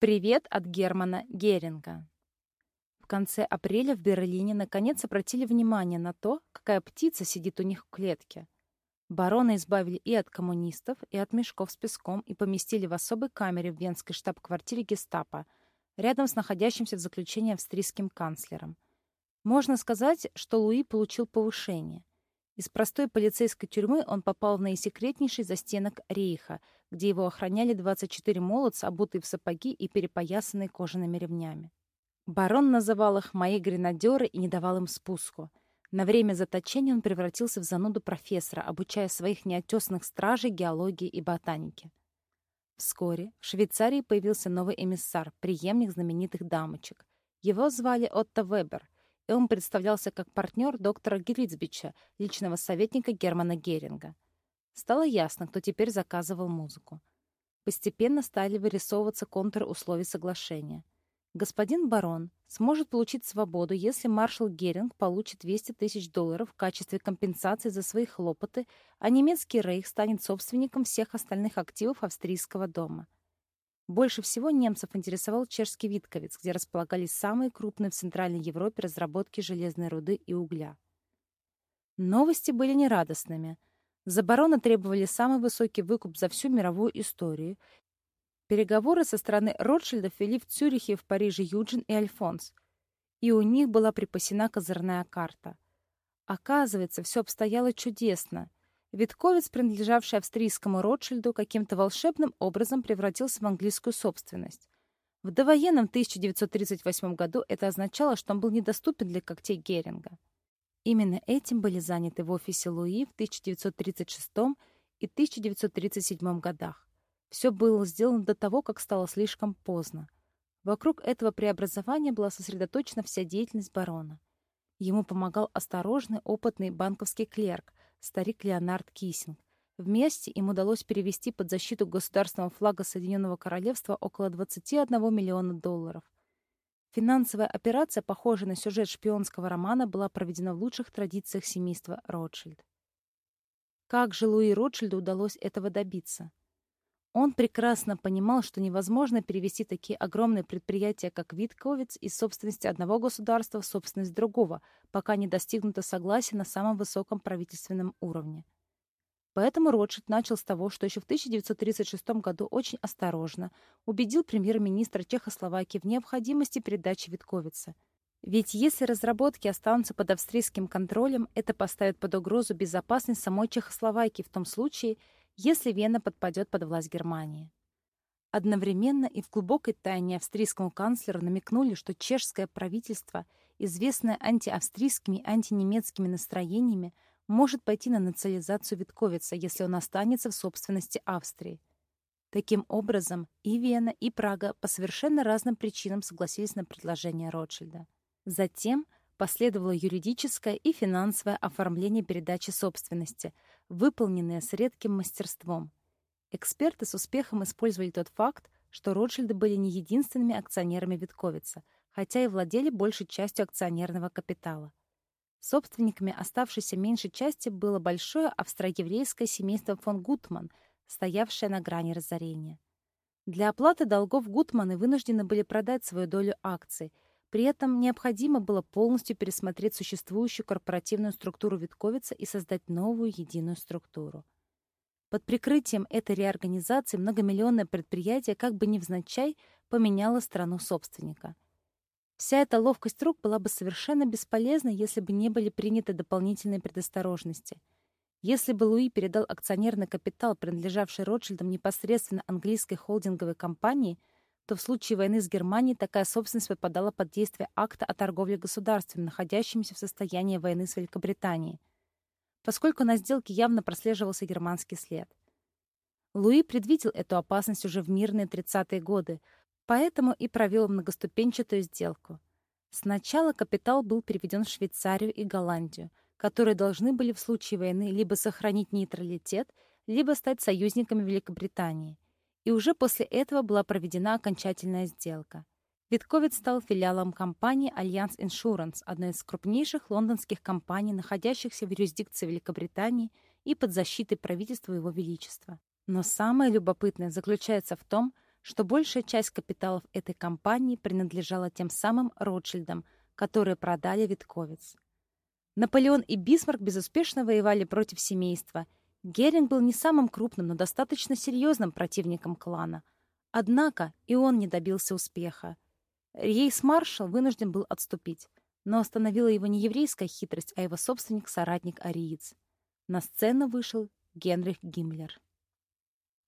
Привет от Германа Геринга. В конце апреля в Берлине наконец обратили внимание на то, какая птица сидит у них в клетке. Барона избавили и от коммунистов, и от мешков с песком и поместили в особой камере в венской штаб-квартире гестапо, рядом с находящимся в заключении австрийским канцлером. Можно сказать, что Луи получил повышение. Из простой полицейской тюрьмы он попал в наисекретнейший застенок рейха, где его охраняли 24 молодца, обутые в сапоги и перепоясанные кожаными ремнями. Барон называл их «мои гренадеры» и не давал им спуску. На время заточения он превратился в зануду профессора, обучая своих неотесных стражей геологии и ботанике. Вскоре в Швейцарии появился новый эмиссар, преемник знаменитых дамочек. Его звали Отто Вебер — и он представлялся как партнер доктора Грицбича, личного советника Германа Геринга. Стало ясно, кто теперь заказывал музыку. Постепенно стали вырисовываться контуры условий соглашения. Господин барон сможет получить свободу, если маршал Геринг получит 200 тысяч долларов в качестве компенсации за свои хлопоты, а немецкий рейх станет собственником всех остальных активов австрийского дома — больше всего немцев интересовал чешский Витковец, где располагались самые крупные в Центральной Европе разработки железной руды и угля. Новости были нерадостными. За барона требовали самый высокий выкуп за всю мировую историю. Переговоры со стороны Ротшильдов вели в Цюрихе, в Париже Юджин и Альфонс. И у них была припасена козырная карта. Оказывается, все обстояло чудесно — Витковец, принадлежавший австрийскому Ротшильду, каким-то волшебным образом превратился в английскую собственность. В довоенном 1938 году это означало, что он был недоступен для когтей Геринга. Именно этим были заняты в офисе Луи в 1936 и 1937 годах. Все было сделано до того, как стало слишком поздно. Вокруг этого преобразования была сосредоточена вся деятельность барона. Ему помогал осторожный, опытный банковский клерк, старик Леонард Кисинг. Вместе им удалось перевести под защиту государственного флага Соединенного Королевства около 21 миллиона долларов. Финансовая операция, похожая на сюжет шпионского романа, была проведена в лучших традициях семейства Ротшильд. Как же Луи Ротшильду удалось этого добиться? Он прекрасно понимал, что невозможно перевести такие огромные предприятия, как Витковец, из собственности одного государства в собственность другого, пока не достигнуто согласие на самом высоком правительственном уровне. Поэтому Ротшильд начал с того, что еще в 1936 году очень осторожно убедил премьер-министра Чехословакии в необходимости передачи Витковица. Ведь если разработки останутся под австрийским контролем, это поставит под угрозу безопасность самой Чехословакии в том случае, если Вена подпадет под власть Германии. Одновременно и в глубокой тайне австрийскому канцлеру намекнули, что чешское правительство, известное антиавстрийскими антинемецкими настроениями, может пойти на национализацию Витковица, если он останется в собственности Австрии. Таким образом, и Вена, и Прага по совершенно разным причинам согласились на предложение Ротшильда. Затем последовало юридическое и финансовое оформление передачи собственности, выполненное с редким мастерством. Эксперты с успехом использовали тот факт, что Ротшильды были не единственными акционерами Витковица, хотя и владели большей частью акционерного капитала. Собственниками оставшейся меньшей части было большое австро-еврейское семейство фон Гутман, стоявшее на грани разорения. Для оплаты долгов Гутманы вынуждены были продать свою долю акций – при этом необходимо было полностью пересмотреть существующую корпоративную структуру Витковица и создать новую единую структуру. Под прикрытием этой реорганизации многомиллионное предприятие как бы невзначай поменяло страну собственника. Вся эта ловкость рук была бы совершенно бесполезна, если бы не были приняты дополнительные предосторожности. Если бы Луи передал акционерный капитал, принадлежавший Ротшильдам непосредственно английской холдинговой компании – то в случае войны с Германией такая собственность подпадала под действие акта о торговле государствами, находящимися в состоянии войны с Великобританией, поскольку на сделке явно прослеживался германский след. Луи предвидел эту опасность уже в мирные 30-е годы, поэтому и провел многоступенчатую сделку. Сначала капитал был переведен в Швейцарию и Голландию, которые должны были в случае войны либо сохранить нейтралитет, либо стать союзниками Великобритании – и уже после этого была проведена окончательная сделка. Витковец стал филиалом компании Allianz Insurance, одной из крупнейших лондонских компаний, находящихся в юрисдикции Великобритании и под защитой правительства Его Величества. Но самое любопытное заключается в том, что большая часть капиталов этой компании принадлежала тем самым Ротшильдам, которые продали Витковец. Наполеон и Бисмарк безуспешно воевали против семейства. Геринг был не самым крупным, но достаточно серьезным противником клана. Однако и он не добился успеха. Рейс-маршал вынужден был отступить, но остановила его не еврейская хитрость, а его собственник-соратник Ариец. На сцену вышел Генрих Гиммлер.